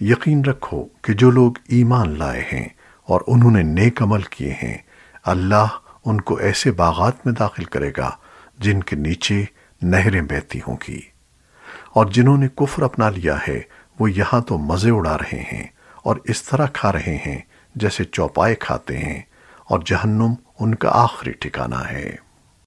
یقین رکھو کہ جو لوگ ایمان لائے ہیں اور انہوں نے نیک عمل کیے ہیں، اللہ ان کو ایسے باغات میں داخل کرے گا جن کے نیچے نہریں بہتی ہوں گی۔ اور جنہوں نے کفر اپنا لیا ہے، وہ یہاں تو مزے اڑا رہے ہیں اور اس طرح کھا رہے ہیں جیسے چوپائے کھاتے ہیں اور جہنم ان کا آخری ٹھکانہ ہے۔